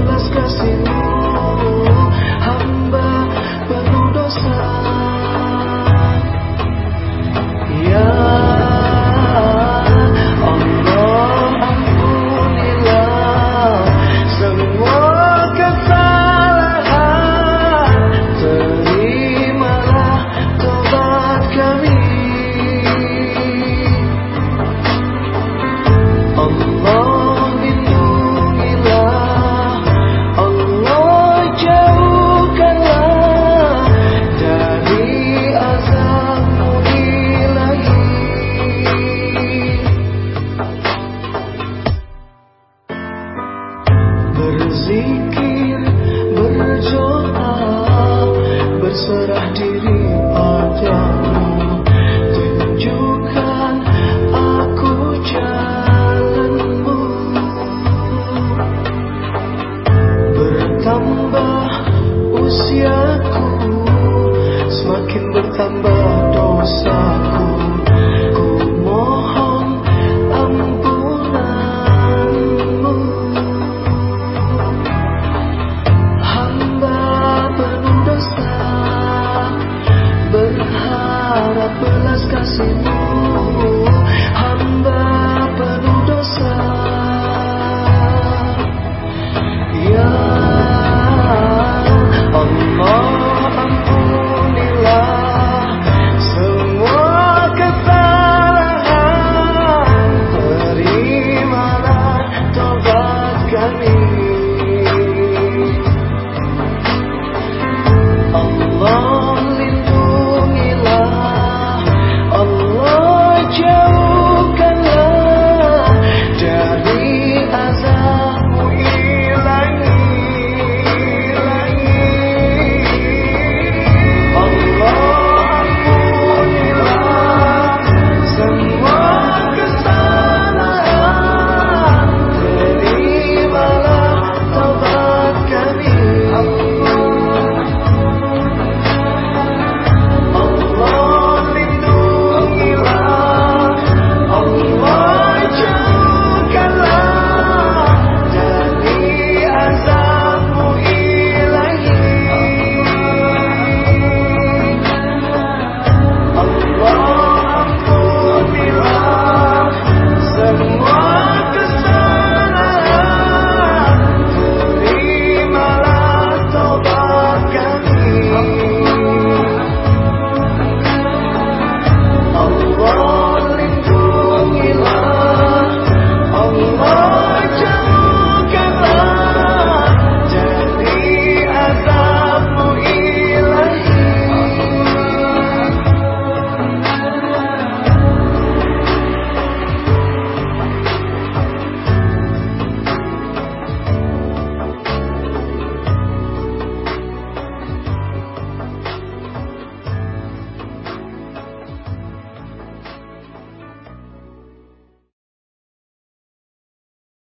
andas casi berzikir, berdoa, berserah diri padamu. Tunjukkan aku jalanmu. Bertambah usiaku, semakin bertambah.